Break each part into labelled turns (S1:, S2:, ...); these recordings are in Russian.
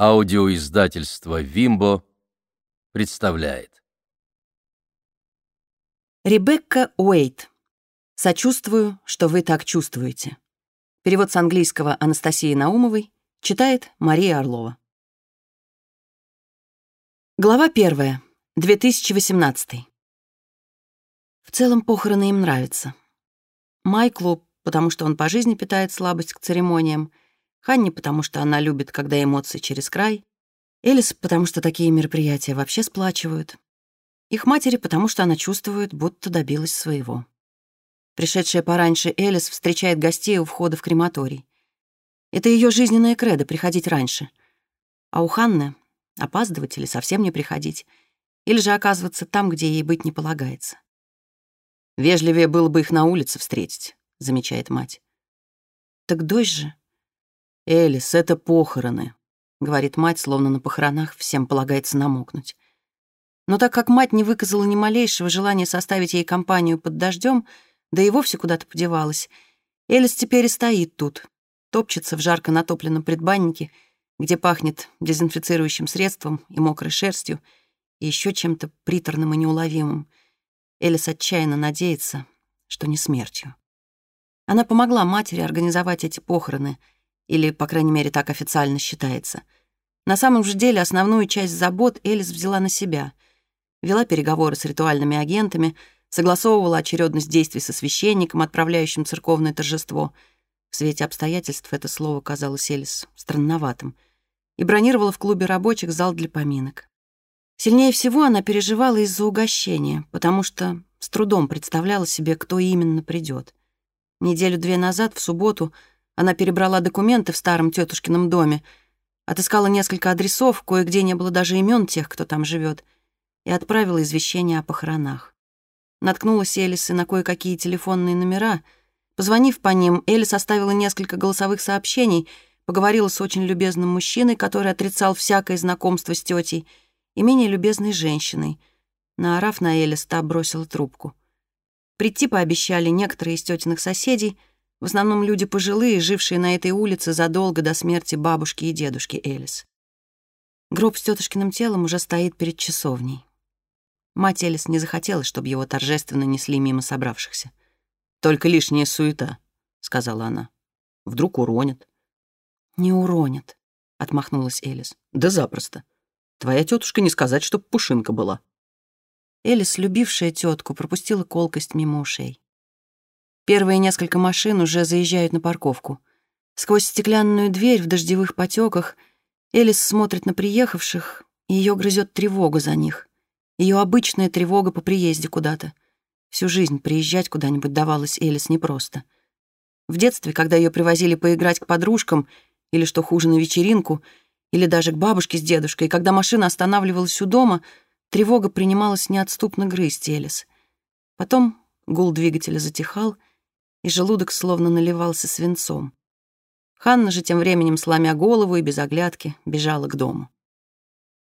S1: Аудиоиздательство «Вимбо» представляет.
S2: Ребекка Уэйт. «Сочувствую, что вы так чувствуете». Перевод с английского Анастасии Наумовой. Читает Мария Орлова. Глава первая. 2018. В целом похороны им нравятся. Майклу, потому что он по жизни питает слабость к церемониям, Ханни, потому что она любит, когда эмоции через край, Элис, потому что такие мероприятия вообще сплачивают, их матери, потому что она чувствует, будто добилась своего. Пришедшая пораньше Элис встречает гостей у входа в крематорий. Это ее жизненная кредо — приходить раньше. А у Ханны — опаздывать или совсем не приходить, или же оказываться там, где ей быть не полагается. «Вежливее было бы их на улице встретить», — замечает мать. «Так дождь же», «Элис, это похороны», — говорит мать, словно на похоронах всем полагается намокнуть. Но так как мать не выказала ни малейшего желания составить ей компанию под дождем, да и вовсе куда-то подевалась, Элис теперь и стоит тут, топчется в жарко натопленном предбаннике, где пахнет дезинфицирующим средством и мокрой шерстью, и еще чем-то приторным и неуловимым. Элис отчаянно надеется, что не смертью. Она помогла матери организовать эти похороны — или, по крайней мере, так официально считается. На самом же деле основную часть забот Элис взяла на себя. Вела переговоры с ритуальными агентами, согласовывала очередность действий со священником, отправляющим церковное торжество. В свете обстоятельств это слово казалось Элис странноватым. И бронировала в клубе рабочих зал для поминок. Сильнее всего она переживала из-за угощения, потому что с трудом представляла себе, кто именно придет. Неделю-две назад, в субботу, она перебрала документы в старом тетушкином доме, отыскала несколько адресов, кое-где не было даже имен тех, кто там живет, и отправила извещение о похоронах. Наткнулась Элис и на кое-какие телефонные номера. Позвонив по ним, Элис оставила несколько голосовых сообщений, поговорила с очень любезным мужчиной, который отрицал всякое знакомство с тетей, и менее любезной женщиной. Наорав на Элис, та бросила трубку. Прийти пообещали некоторые из тетиных соседей — в основном люди пожилые, жившие на этой улице задолго до смерти бабушки и дедушки Элис. Гроб с тетушкиным телом уже стоит перед часовней. Мать Элис не захотела, чтобы его торжественно несли мимо собравшихся. «Только лишняя суета», — сказала она. «Вдруг уронят». «Не уронят», — отмахнулась Элис. «Да запросто. Твоя тетушка не сказать, чтоб пушинка была». Элис, любившая тетку, пропустила колкость мимо ушей. Первые несколько машин уже заезжают на парковку. Сквозь стеклянную дверь в дождевых потеках Элис смотрит на приехавших, и ее грызет тревога за них. Ее обычная тревога по приезде куда-то. Всю жизнь приезжать куда-нибудь давалось Элис непросто. В детстве, когда ее привозили поиграть к подружкам, или, что хуже, на вечеринку, или даже к бабушке с дедушкой, когда машина останавливалась у дома, тревога принималась неотступно грызть Элис. Потом гул двигателя затихал — и желудок словно наливался свинцом. Ханна же тем временем, сломя голову и без оглядки, бежала к дому.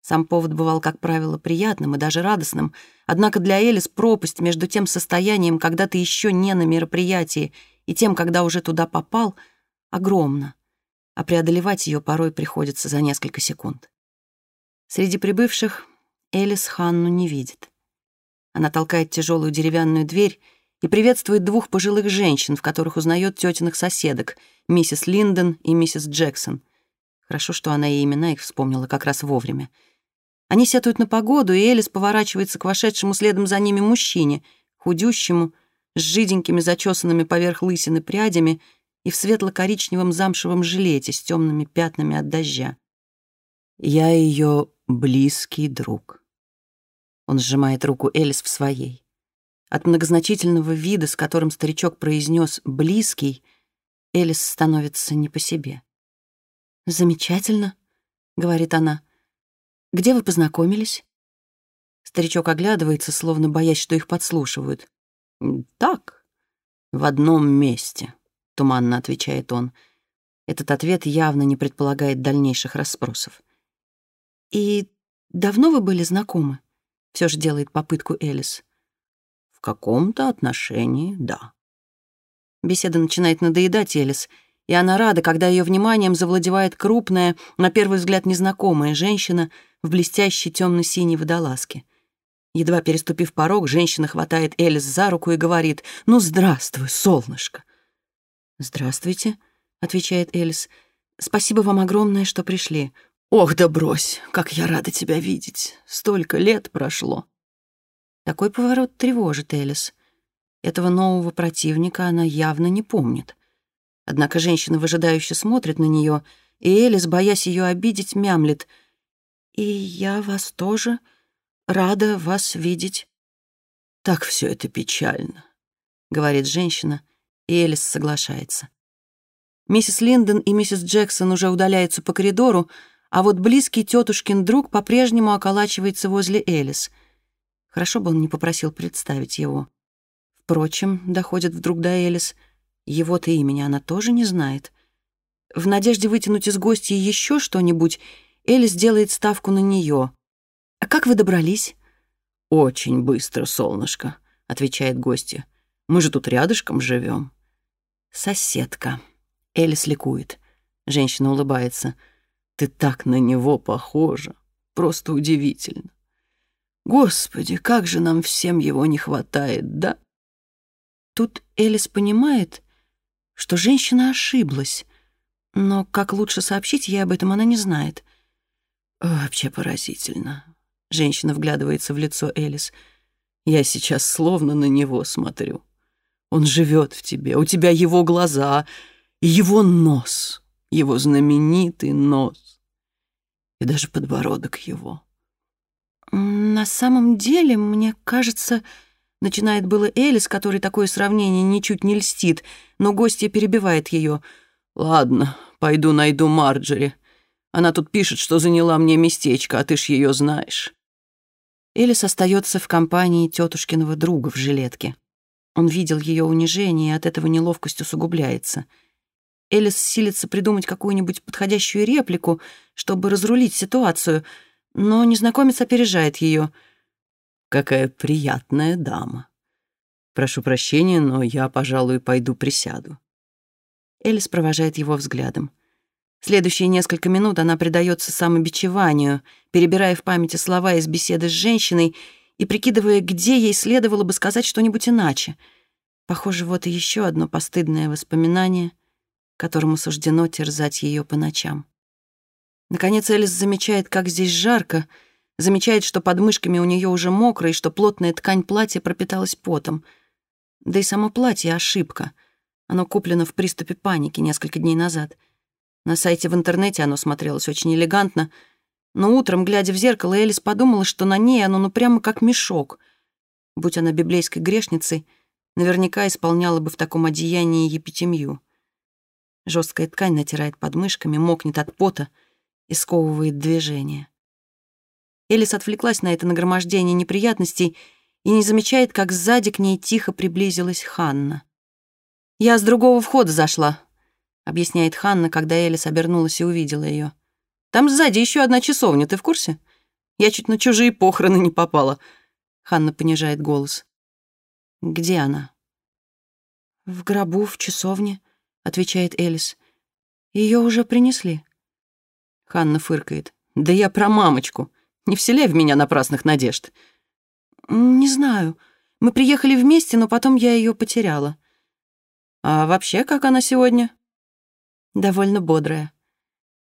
S2: Сам повод бывал, как правило, приятным и даже радостным, однако для Элис пропасть между тем состоянием, когда ты еще не на мероприятии, и тем, когда уже туда попал, огромна, а преодолевать ее порой приходится за несколько секунд. Среди прибывших Элис Ханну не видит. Она толкает тяжелую деревянную дверь и приветствует двух пожилых женщин, в которых узнает тетиных соседок, миссис Линдон и миссис Джексон. Хорошо, что она и имена их вспомнила как раз вовремя. Они сетуют на погоду, и Элис поворачивается к вошедшему следом за ними мужчине, худющему, с жиденькими зачесанными поверх лысины прядями и в светло-коричневом замшевом жилете с темными пятнами от дождя. «Я ее близкий друг». Он сжимает руку Элис в своей. От многозначительного вида, с которым старичок произнес «близкий», Элис становится не по себе. «Замечательно», — говорит она. «Где вы познакомились?» Старичок оглядывается, словно боясь, что их подслушивают. «Так, в одном месте», — туманно отвечает он. Этот ответ явно не предполагает дальнейших расспросов. «И давно вы были знакомы?» — все же делает попытку Элис каком-то отношении, да. Беседа начинает надоедать Элис, и она рада, когда ее вниманием завладевает крупная, на первый взгляд незнакомая женщина в блестящей темно-синей водолазке. Едва переступив порог, женщина хватает Элис за руку и говорит «Ну, здравствуй, солнышко!» «Здравствуйте», — отвечает Элис. «Спасибо вам огромное, что пришли». «Ох, да брось, как я рада тебя видеть. Столько лет прошло». Такой поворот тревожит Элис. Этого нового противника она явно не помнит. Однако женщина выжидающе смотрит на нее, и Элис, боясь ее обидеть, мямлет. «И я вас тоже рада вас видеть».
S3: «Так все это печально», —
S2: говорит женщина, и Элис соглашается. Миссис Линдон и миссис Джексон уже удаляются по коридору, а вот близкий тетушкин друг по-прежнему околачивается возле Элис. Хорошо бы он не попросил представить его. Впрочем, доходит вдруг до Элис, его-то имени она тоже не знает. В надежде вытянуть из гостей еще что-нибудь, Элис делает ставку на нее. «А как вы добрались?»
S3: «Очень быстро, солнышко», — отвечает гостья. «Мы же тут рядышком живем.
S2: «Соседка». Элис ликует. Женщина улыбается.
S3: «Ты так на него похожа. Просто удивительно. Господи, как же нам всем его не хватает, да?»
S2: Тут Элис понимает, что женщина ошиблась, но как лучше сообщить ей об этом она не знает.
S3: «Вообще поразительно». Женщина вглядывается в лицо Элис. «Я сейчас словно на него смотрю. Он живет в тебе, у тебя его глаза его нос, его знаменитый нос, и даже подбородок его».
S2: «На самом деле, мне кажется...» Начинает было Элис, который такое сравнение ничуть не льстит, но гостья перебивает ее.
S3: «Ладно, пойду найду Марджери. Она тут пишет, что заняла мне местечко, а ты ж ее знаешь».
S2: Элис остается в компании тетушкиного друга в жилетке. Он видел ее унижение, и от этого неловкость усугубляется. Элис силится придумать какую-нибудь подходящую реплику, чтобы разрулить ситуацию, но незнакомец опережает ее —
S3: Какая приятная дама. Прошу прощения, но я, пожалуй, пойду присяду.
S2: Элис провожает его взглядом. Следующие несколько минут она предается самобичеванию, перебирая в памяти слова из беседы с женщиной и прикидывая, где ей следовало бы сказать что-нибудь иначе. Похоже, вот и еще одно постыдное воспоминание, которому суждено терзать ее по ночам. Наконец Элис замечает, как здесь жарко, Замечает, что под мышками у нее уже мокро и что плотная ткань платья пропиталась потом. Да и само платье — ошибка. Оно куплено в приступе паники несколько дней назад. На сайте в интернете оно смотрелось очень элегантно, но утром, глядя в зеркало, Элис подумала, что на ней оно ну прямо как мешок. Будь она библейской грешницей, наверняка исполняла бы в таком одеянии епитемью. Жесткая ткань натирает подмышками, мокнет от пота и сковывает движение. Элис отвлеклась на это нагромождение неприятностей и не замечает, как сзади к ней тихо приблизилась Ханна. «Я с другого входа зашла», — объясняет Ханна, когда Элис обернулась и увидела ее. «Там сзади еще одна часовня, ты в курсе? Я чуть на чужие похороны не попала». Ханна понижает голос. «Где она?» «В гробу, в часовне», — отвечает Элис. Ее уже принесли».
S3: Ханна фыркает. «Да я про мамочку. Не вселяй в меня напрасных надежд».
S2: «Не знаю. Мы приехали вместе, но потом я ее потеряла».
S3: «А вообще, как она сегодня?»
S2: «Довольно бодрая».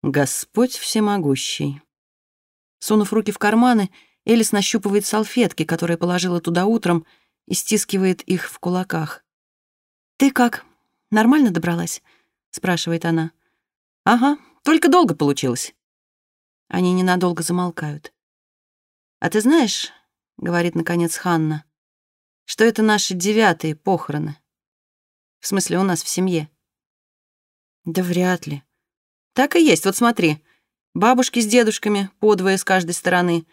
S3: «Господь всемогущий».
S2: Сунув руки в карманы, Элис нащупывает салфетки, которые положила туда утром, и стискивает их в кулаках. «Ты как? Нормально добралась?» — спрашивает она.
S3: «Ага, только долго получилось».
S2: Они ненадолго замолкают. «А ты знаешь, — говорит, наконец, Ханна, — что это наши девятые похороны? В смысле, у нас в семье?» «Да вряд ли». «Так и есть, вот смотри. Бабушки с дедушками, подвое с каждой стороны.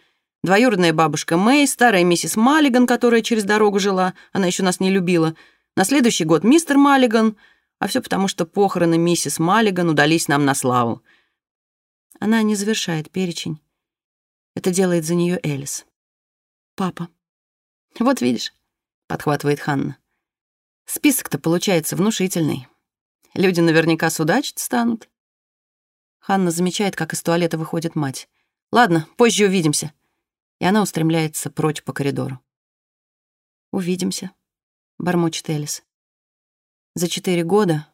S2: Двоюродная бабушка Мэй, старая миссис Маллиган, которая через дорогу жила, она еще нас не любила. На следующий год мистер Маллиган, а все потому, что похороны миссис Маллиган удались нам на славу. Она не завершает перечень. Это делает за нее Элис. Папа. «Вот видишь», — подхватывает Ханна. «Список-то получается внушительный. Люди наверняка судачить станут. Ханна замечает, как из туалета выходит мать. «Ладно, позже увидимся». И она устремляется прочь по коридору. «Увидимся», — бормочет Элис. За четыре года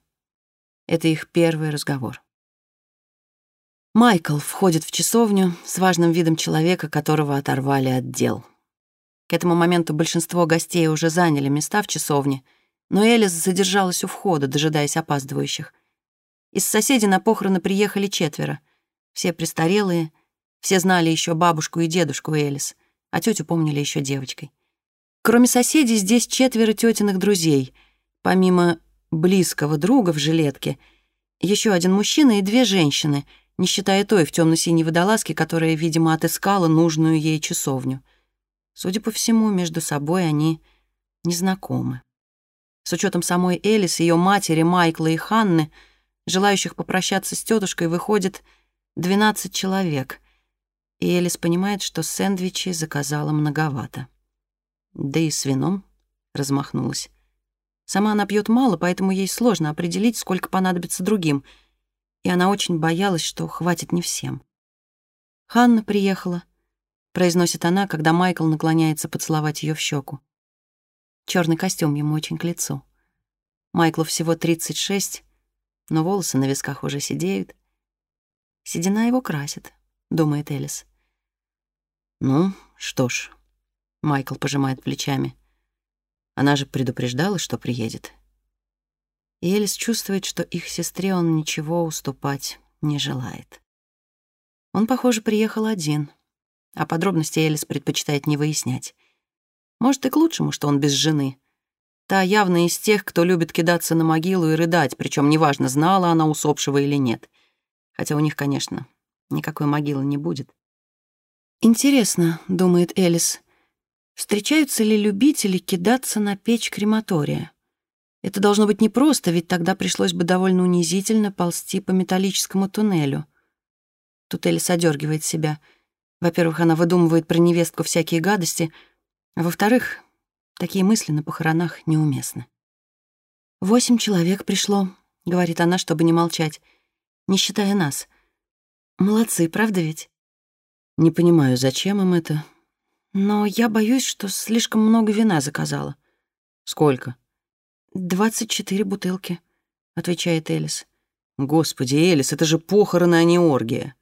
S2: это их первый разговор. Майкл входит в часовню с важным видом человека, которого оторвали от дел. К этому моменту большинство гостей уже заняли места в часовне, но Элис задержалась у входа, дожидаясь опаздывающих. Из соседей на похороны приехали четверо. Все престарелые, все знали еще бабушку и дедушку Элис, а тетю помнили еще девочкой. Кроме соседей, здесь четверо тетиных друзей. Помимо близкого друга в жилетке, еще один мужчина и две женщины, не считая той в темно-синей водолазке, которая, видимо, отыскала нужную ей часовню. Судя по всему, между собой они незнакомы. С учетом самой Элис, ее матери, Майкла и Ханны — Желающих попрощаться с тетушкой выходит 12 человек, и Элис понимает, что сэндвичи заказала многовато. Да и с вином размахнулась. Сама она пьет мало, поэтому ей сложно определить, сколько понадобится другим, и она очень боялась, что хватит не всем. «Ханна приехала», — произносит она, когда Майкл наклоняется поцеловать ее в щеку. Черный костюм ему очень к лицу. Майклу всего 36, но волосы на висках уже сидеют. Седина его красит, думает Элис. Ну, что ж, Майкл пожимает плечами. Она же предупреждала, что приедет. И Элис чувствует, что их сестре он ничего уступать не желает. Он, похоже, приехал один, а подробности Элис предпочитает не выяснять. Может, и к лучшему, что он без жены — Та явно из тех, кто любит кидаться на могилу и рыдать, причем неважно, знала она усопшего или нет. Хотя у них, конечно, никакой могилы не будет. «Интересно», — думает Элис, — «встречаются ли любители кидаться на печь крематория? Это должно быть непросто, ведь тогда пришлось бы довольно унизительно ползти по металлическому туннелю». Тут Элис одергивает себя. Во-первых, она выдумывает про невестку всякие гадости, а во-вторых, Такие мысли на похоронах неуместны. «Восемь человек пришло», — говорит она, чтобы не молчать, не считая нас. «Молодцы, правда ведь?» «Не понимаю, зачем им это?» «Но я боюсь, что слишком много вина заказала». «Сколько?» «Двадцать четыре бутылки», — отвечает Элис. «Господи, Элис, это же похороны, а не оргия».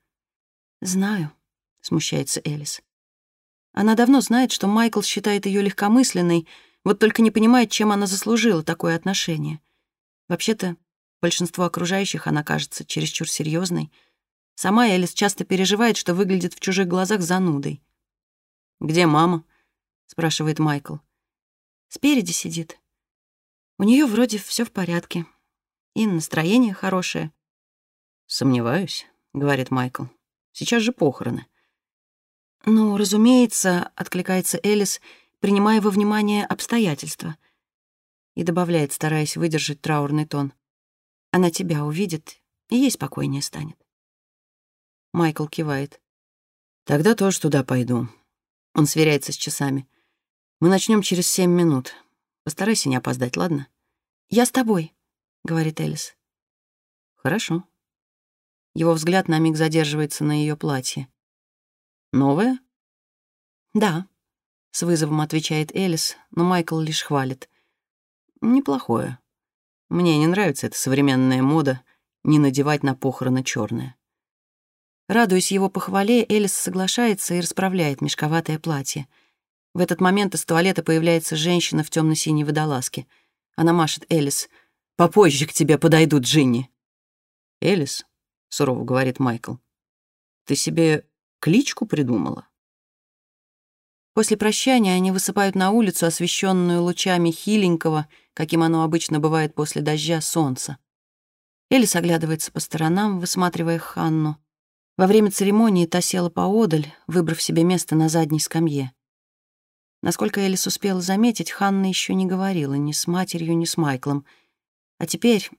S2: «Знаю», — смущается Элис. Она давно знает, что Майкл считает ее легкомысленной, вот только не понимает, чем она заслужила такое отношение. Вообще-то, большинство окружающих она кажется чересчур серьезной. Сама Элис часто переживает, что выглядит в чужих глазах занудой. «Где мама?» — спрашивает Майкл. «Спереди сидит. У нее вроде все в порядке. И настроение хорошее».
S3: «Сомневаюсь», — говорит Майкл. «Сейчас же похороны».
S2: «Ну, разумеется», — откликается Элис, принимая во внимание обстоятельства. И добавляет, стараясь выдержать траурный тон. «Она тебя увидит, и ей спокойнее станет». Майкл кивает.
S3: «Тогда тоже туда пойду». Он сверяется с часами. «Мы начнем через семь минут. Постарайся не опоздать, ладно?»
S2: «Я с тобой», — говорит Элис.
S3: «Хорошо».
S2: Его взгляд на миг задерживается на ее платье.
S3: Новое?
S2: Да, с вызовом отвечает Элис, но Майкл лишь хвалит.
S3: Неплохое. Мне не нравится эта современная мода не надевать на похороны черное.
S2: Радуясь его похвале, Элис соглашается и расправляет мешковатое платье. В этот момент из туалета появляется женщина в темно синей водолазке. Она машет Элис. «Попозже к тебе подойдут, Джинни».
S3: «Элис», — сурово говорит Майкл, — «ты себе Кличку придумала.
S2: После прощания они высыпают на улицу, освещенную лучами хиленького, каким оно обычно бывает после дождя, солнца. Элис оглядывается по сторонам, высматривая Ханну. Во время церемонии та села поодаль, выбрав себе место на задней скамье. Насколько Элис успела заметить, Ханна еще не говорила ни с матерью, ни с Майклом. А теперь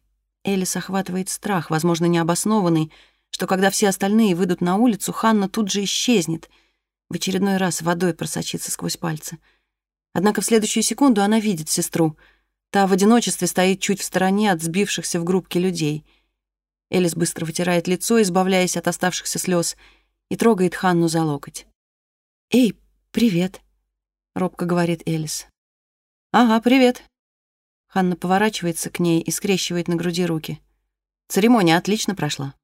S2: Элис охватывает страх, возможно, необоснованный, что когда все остальные выйдут на улицу, Ханна тут же исчезнет, в очередной раз водой просочится сквозь пальцы. Однако в следующую секунду она видит сестру. Та в одиночестве стоит чуть в стороне от сбившихся в группки людей. Элис быстро вытирает лицо, избавляясь от оставшихся слез, и трогает Ханну за локоть. «Эй, привет», — робко говорит Элис. «Ага, привет». Ханна поворачивается к ней и скрещивает на груди руки. «Церемония отлично прошла».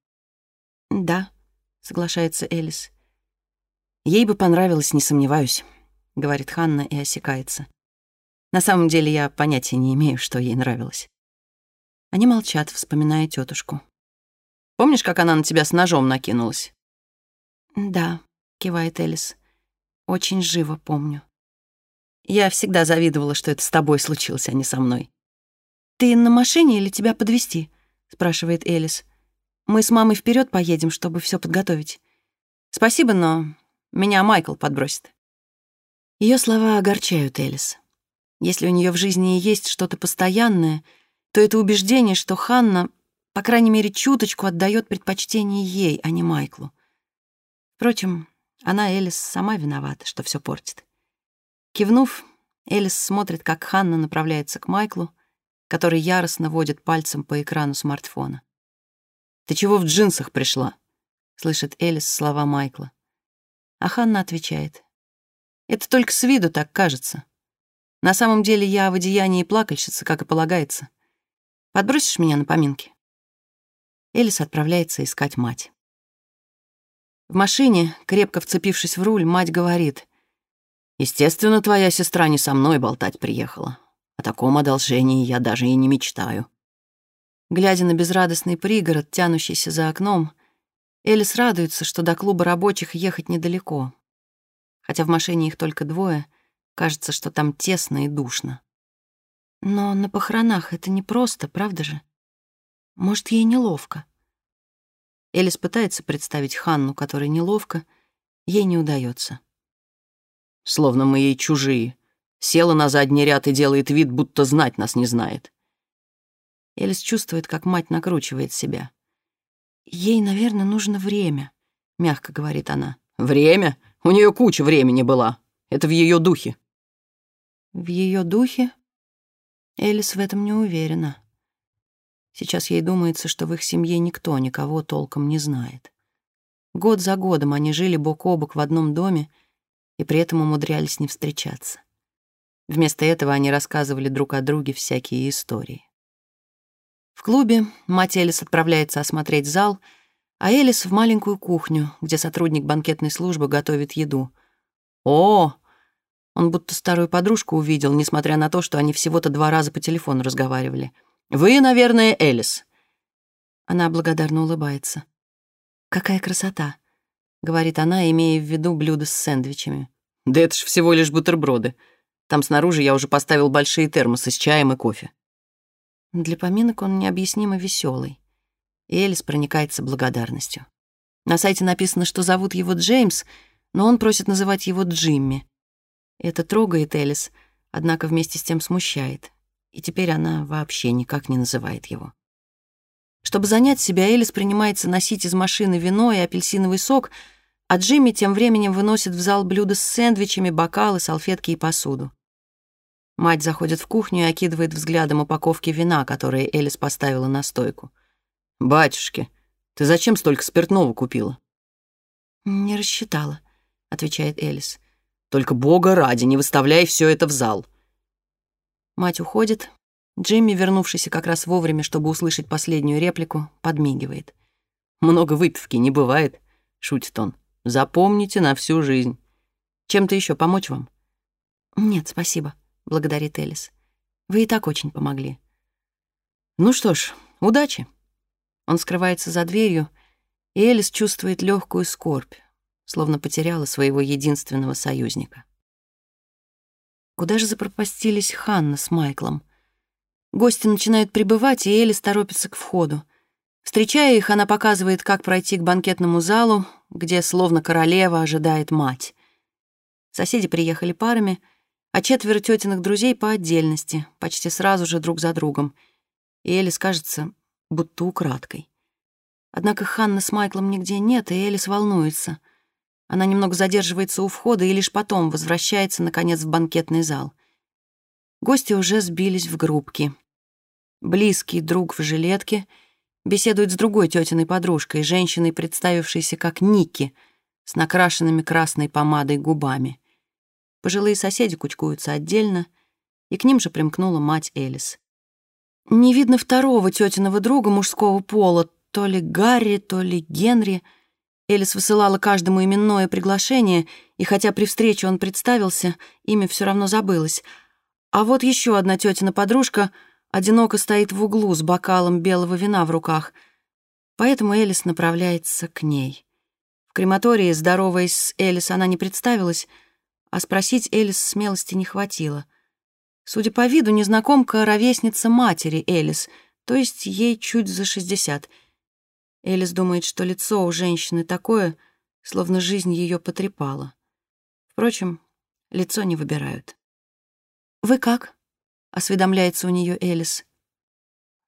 S2: «Да», — соглашается Элис. «Ей бы понравилось, не сомневаюсь», — говорит Ханна и осекается. На самом деле я понятия не имею, что ей нравилось. Они молчат, вспоминая тетушку. «Помнишь, как она на тебя с ножом накинулась?» «Да», — кивает Элис. «Очень живо помню». Я всегда завидовала, что это с тобой случилось, а не со мной. «Ты на машине или тебя подвести? спрашивает Элис. «Мы с мамой вперед поедем, чтобы все подготовить. Спасибо, но меня Майкл подбросит». Ее слова огорчают Элис. Если у нее в жизни и есть что-то постоянное, то это убеждение, что Ханна, по крайней мере, чуточку отдает предпочтение ей, а не Майклу. Впрочем, она, Элис, сама виновата, что все портит. Кивнув, Элис смотрит, как Ханна направляется к Майклу, который яростно водит пальцем по экрану смартфона. «Ты чего в джинсах пришла?» — слышит Элис слова Майкла. А Ханна отвечает. «Это только с виду так кажется. На самом деле я в одеянии плакальщицы, как и полагается. Подбросишь меня на поминки?» Элис отправляется искать мать. В машине, крепко вцепившись в руль, мать говорит. «Естественно, твоя сестра не со мной болтать приехала. О таком одолжении я даже и не мечтаю». Глядя на безрадостный пригород, тянущийся за окном, Элис радуется, что до клуба рабочих ехать недалеко. Хотя в машине их только двое — Кажется, что там тесно и душно. Но на похоронах это непросто, правда же? Может, ей неловко. Элис пытается представить Ханну, которой неловко, ей не удается. Словно мы ей чужие. Села на задний ряд и делает вид, будто знать нас не знает. Элис чувствует, как мать накручивает себя. «Ей, наверное, нужно время», — мягко говорит она. «Время? У нее куча времени была. Это в ее духе. В ее духе? Элис в этом не уверена. Сейчас ей думается, что в их семье никто никого толком не знает. Год за годом они жили бок о бок в одном доме и при этом умудрялись не встречаться. Вместо этого они рассказывали друг о друге всякие истории. В клубе мать Элис отправляется осмотреть зал, а Элис — в маленькую кухню, где сотрудник банкетной службы готовит еду. «О, он будто старую подружку увидел, несмотря на то, что они всего-то два раза по телефону разговаривали. «Вы, наверное, Элис». Она благодарно улыбается. «Какая красота», — говорит она, имея в виду блюдо с сэндвичами. «Да это ж всего лишь бутерброды. Там снаружи я уже поставил большие термосы с чаем и кофе». Для поминок он необъяснимо веселый. И Элис проникается благодарностью. На сайте написано, что зовут его Джеймс, но он просит называть его Джимми. Это трогает Элис, однако вместе с тем смущает. И теперь она вообще никак не называет его. Чтобы занять себя, Элис принимается носить из машины вино и апельсиновый сок, а Джимми тем временем выносит в зал блюда с сэндвичами, бокалы, салфетки и посуду. Мать заходит в кухню и окидывает взглядом упаковки вина, которые Элис поставила на стойку. «Батюшки, ты зачем столько спиртного купила?» «Не рассчитала», — отвечает Элис. Только бога ради, не выставляй все это в зал». Мать уходит. Джимми, вернувшийся как раз вовремя, чтобы услышать последнюю реплику, подмигивает. «Много выпивки не бывает», — шутит он. «Запомните на всю жизнь. Чем-то еще помочь вам?» «Нет, спасибо», — благодарит Элис. «Вы и так очень помогли». «Ну что ж, удачи». Он скрывается за дверью, и Элис чувствует легкую скорбь словно потеряла своего единственного союзника. Куда же запропастились Ханна с Майклом? Гости начинают прибывать, и Элис торопится к входу. Встречая их, она показывает, как пройти к банкетному залу, где, словно королева, ожидает мать. Соседи приехали парами, а четверо тетиных друзей по отдельности, почти сразу же друг за другом. И Элис кажется, будто украдкой. Однако Ханны с Майклом нигде нет, и Элис волнуется. Она немного задерживается у входа и лишь потом возвращается, наконец, в банкетный зал. Гости уже сбились в группки. Близкий друг в жилетке беседует с другой тетиной подружкой, женщиной, представившейся как Ники, с накрашенными красной помадой губами. Пожилые соседи кучкуются отдельно, и к ним же примкнула мать Элис. Не видно второго тетиного друга мужского пола, то ли Гарри, то ли Генри. Элис высылала каждому именное приглашение, и хотя при встрече он представился, имя все равно забылось. А вот еще одна тетина подружка одиноко стоит в углу с бокалом белого вина в руках, поэтому Элис направляется к ней. В крематории, здороваясь с Элис, она не представилась — а спросить Элис смелости не хватило. Судя по виду, незнакомка — ровесница матери Элис, то есть ей чуть за шестьдесят. Элис думает, что лицо у женщины такое, словно жизнь ее потрепала. Впрочем, лицо не выбирают. «Вы как?» — осведомляется у нее Элис.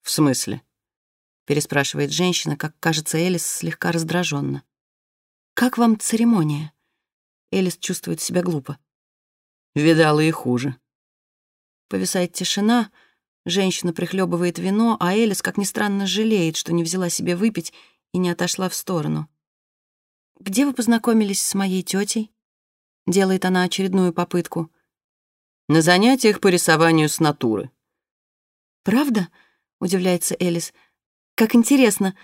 S3: «В смысле?»
S2: — переспрашивает женщина, как кажется Элис слегка раздраженно. «Как вам церемония?» Элис чувствует себя глупо.
S3: Видала и хуже.
S2: Повисает тишина, женщина прихлебывает вино, а Элис, как ни странно, жалеет, что не взяла себе выпить и не отошла в сторону. «Где вы познакомились с моей тетей? Делает она очередную попытку.
S3: «На занятиях по рисованию с натуры».
S2: «Правда?» — удивляется Элис. «Как интересно.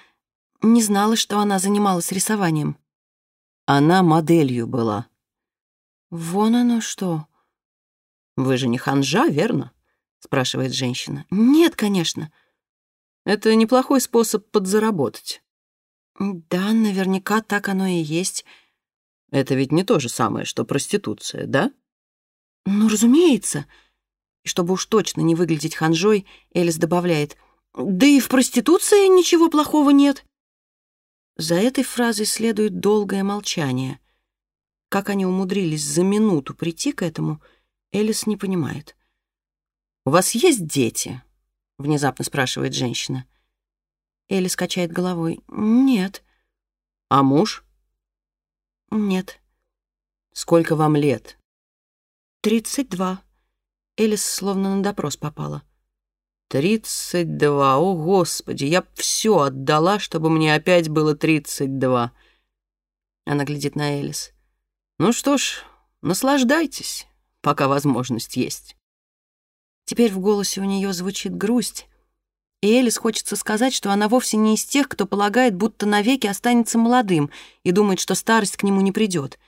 S2: Не знала, что она занималась рисованием».
S3: Она моделью была.
S2: «Вон оно что!»
S3: «Вы же не ханжа, верно?» — спрашивает женщина.
S2: «Нет, конечно».
S3: «Это неплохой способ подзаработать».
S2: «Да, наверняка так оно и есть».
S3: «Это ведь не то же самое, что проституция, да?»
S2: «Ну, разумеется». И чтобы уж точно не выглядеть ханжой, Элис добавляет, «Да и в проституции ничего плохого нет». За этой фразой следует долгое молчание. Как они умудрились за минуту прийти к этому, Элис не понимает.
S3: «У вас есть дети?» — внезапно спрашивает женщина.
S2: Элис качает головой. «Нет».
S3: «А муж?»
S2: «Нет».
S3: «Сколько вам лет?»
S2: «Тридцать два». Элис словно на допрос попала.
S3: «Тридцать два, о господи, я все отдала, чтобы мне опять было тридцать два». Она глядит на Элис. Ну что ж, наслаждайтесь, пока возможность есть.
S2: Теперь в голосе у нее звучит грусть, и Элис хочется сказать, что она вовсе не из тех, кто полагает, будто навеки останется молодым и думает, что старость к нему не придет.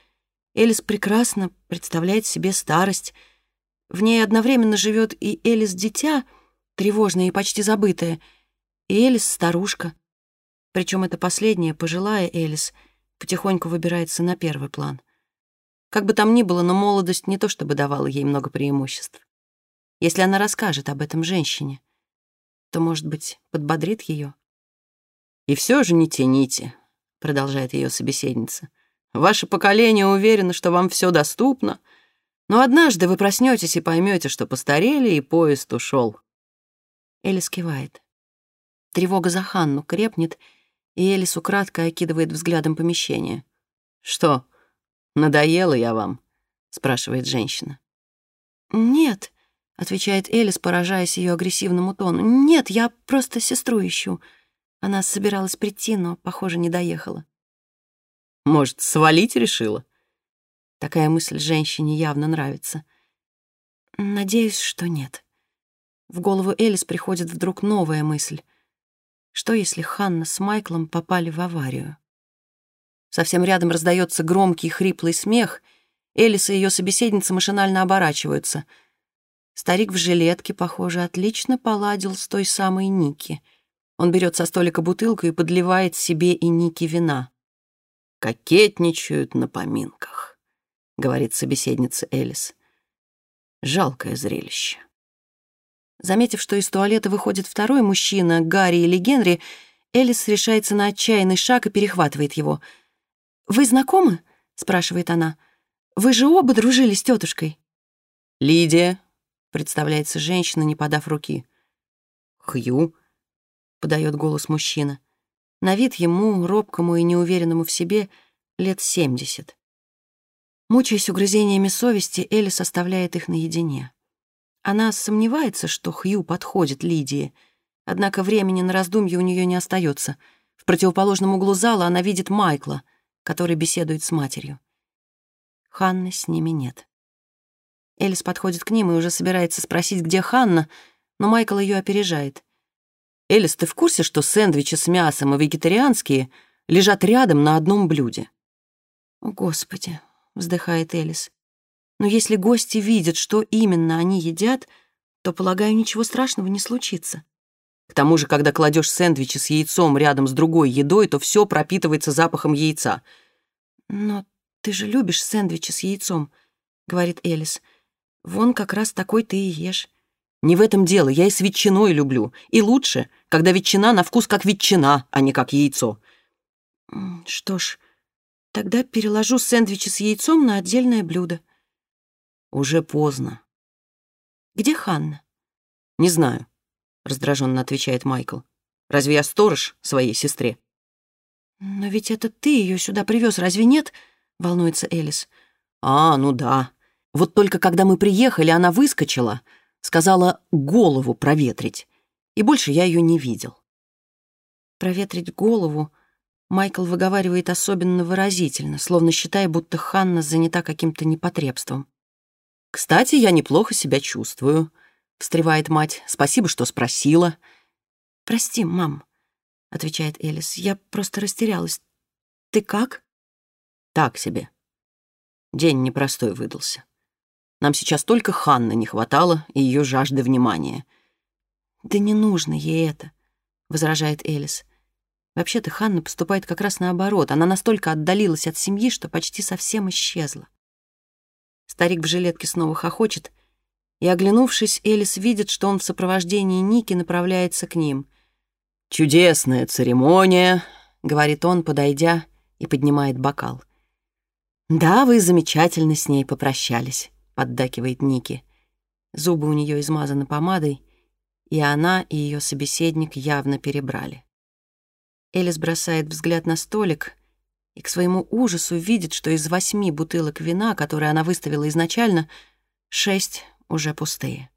S2: Элис прекрасно представляет себе старость. В ней одновременно живет и Элис-дитя, тревожное и почти забытое, и Элис-старушка. Причем это последняя, пожилая Элис, потихоньку выбирается на первый план. Как бы там ни было, но молодость не то чтобы давала ей много преимуществ. Если она расскажет об этом женщине, то, может быть, подбодрит ее.
S3: «И все же не тяните», — продолжает ее собеседница. «Ваше поколение уверено, что вам все доступно, но однажды вы проснетесь и поймете, что постарели, и поезд ушел.
S2: Элис кивает. Тревога за Ханну крепнет, и Элис украдкой окидывает взглядом помещение.
S3: «Что, «Надоела я вам?» — спрашивает женщина.
S2: «Нет», — отвечает Элис, поражаясь ее агрессивному тону. «Нет, я просто сестру ищу. Она собиралась прийти, но, похоже, не доехала».
S3: «Может, свалить решила?»
S2: Такая мысль женщине явно нравится. «Надеюсь, что нет». В голову Элис приходит вдруг новая мысль. Что, если Ханна с Майклом попали в аварию? Совсем рядом раздается громкий хриплый смех. Элис и ее собеседница машинально оборачиваются. Старик в жилетке, похоже, отлично поладил с той самой Ники. Он берет со столика бутылку и подливает себе и Ники вина.
S3: «Кокетничают на поминках», — говорит собеседница Элис. «Жалкое зрелище».
S2: Заметив, что из туалета выходит второй мужчина, Гарри или Генри, Элис решается на отчаянный шаг и перехватывает его — «Вы знакомы?» — спрашивает она. «Вы же оба дружили с тетушкой».
S3: «Лидия», — представляется женщина, не подав руки.
S2: «Хью», — подает голос мужчина. На вид ему, робкому и неуверенному в себе, лет семьдесят. Мучаясь угрызениями совести, Элли составляет их наедине. Она сомневается, что Хью подходит Лидии, однако времени на раздумье у нее не остается. В противоположном углу зала она видит Майкла, который беседует с матерью. Ханны с ними нет. Элис подходит к ним и уже собирается спросить, где Ханна, но Майкл ее опережает. «Элис, ты в курсе, что сэндвичи с мясом и вегетарианские лежат рядом на одном блюде?» «О, Господи!» — вздыхает Элис. «Но если гости видят, что именно они едят, то, полагаю, ничего страшного не случится».
S3: К тому же, когда кладешь сэндвичи с яйцом рядом с другой едой, то все пропитывается запахом яйца.
S2: «Но ты же любишь сэндвичи с яйцом», — говорит Элис. «Вон как раз такой ты и ешь».
S3: Не в этом дело, я и с ветчиной люблю. И лучше, когда ветчина на вкус как ветчина, а не как яйцо.
S2: Что ж, тогда переложу сэндвичи с яйцом на отдельное блюдо.
S3: Уже поздно.
S2: Где Ханна?
S3: Не знаю, раздраженно отвечает Майкл. Разве я сторож своей сестре?
S2: Но ведь это ты ее сюда привез, разве нет? Волнуется Элис.
S3: А, ну да. Вот только когда мы приехали, она выскочила — Сказала голову проветрить. И больше я ее не видел.
S2: Проветрить голову Майкл выговаривает особенно выразительно, словно считая, будто Ханна занята каким-то непотребством.
S3: «Кстати, я неплохо себя чувствую», — встревает мать. «Спасибо, что спросила».
S2: «Прости, мам», — отвечает Элис. «Я просто растерялась. Ты как?»
S3: «Так себе. День непростой выдался». Нам сейчас только Ханны не хватало и ее жажды внимания.
S2: «Да не нужно ей это», — возражает Элис. Вообще-то Ханна поступает как раз наоборот. Она настолько отдалилась от семьи, что почти совсем исчезла. Старик в жилетке снова хохочет, и, оглянувшись, Элис видит, что он в сопровождении Ники направляется к ним.
S3: «Чудесная церемония», — говорит он, подойдя и поднимает бокал. «Да, вы замечательно с ней попрощались». — поддакивает Ники. Зубы у нее измазаны помадой, и она, и ее собеседник явно перебрали. Элис бросает взгляд на столик и к своему ужасу видит, что из восьми бутылок вина, которые она выставила изначально, шесть уже пустые.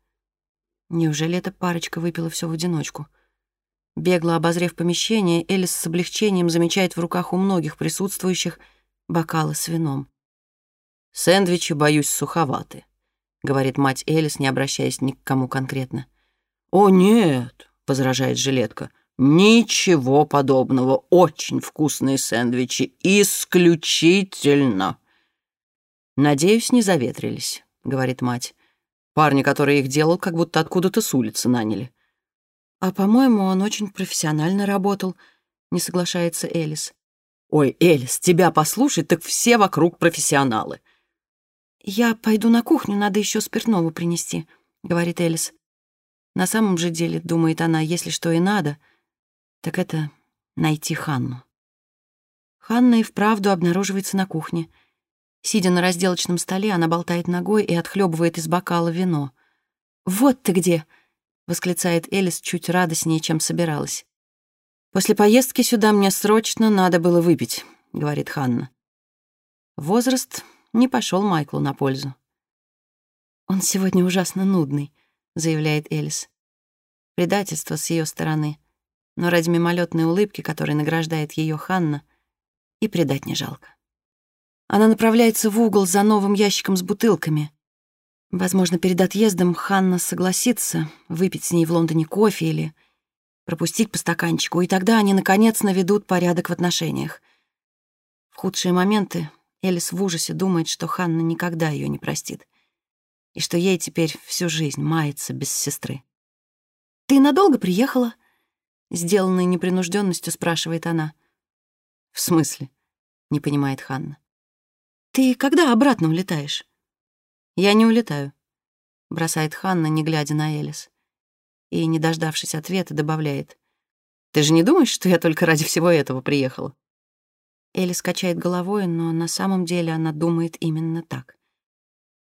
S3: Неужели эта парочка выпила все в одиночку? Бегло обозрев помещение, Элис с облегчением замечает в руках у многих присутствующих бокалы с вином. «Сэндвичи, боюсь, суховаты», — говорит мать Элис, не обращаясь ни к кому конкретно. «О, нет», — возражает жилетка, — «ничего подобного. Очень вкусные сэндвичи. Исключительно». «Надеюсь, не заветрились», — говорит мать. «Парни, который их делал, как будто откуда-то с улицы наняли».
S2: «А, по-моему, он очень профессионально работал», — не соглашается Элис.
S3: «Ой, Элис, тебя послушать, так все вокруг профессионалы.
S2: «Я пойду на кухню, надо еще спиртного принести», — говорит Элис. На самом же деле, думает она, если что и надо, так это найти Ханну. Ханна и вправду обнаруживается на кухне. Сидя на разделочном столе, она болтает ногой и отхлебывает из бокала вино. «Вот ты где!» — восклицает Элис чуть радостнее, чем собиралась. «После поездки сюда мне срочно надо было выпить», — говорит Ханна. Возраст не пошел Майклу на пользу. «Он сегодня ужасно нудный», — заявляет Элис. Предательство с ее стороны, но ради мимолетной улыбки, которой награждает ее Ханна, и предать не жалко. Она направляется в угол за новым ящиком с бутылками. Возможно, перед отъездом Ханна согласится выпить с ней в Лондоне кофе или пропустить по стаканчику, и тогда они, наконец, наведут порядок в отношениях. В худшие моменты Элис в ужасе думает, что Ханна никогда ее не простит, и что ей теперь всю жизнь мается без сестры. «Ты надолго приехала?» Сделанной непринужденностью спрашивает она. «В смысле?» — не понимает Ханна. «Ты когда обратно улетаешь?» «Я не улетаю», — бросает Ханна, не глядя на Элис. И, не дождавшись ответа, добавляет. «Ты же не думаешь, что я только ради всего этого приехала?» Элли скачает головой, но на самом деле она думает именно так.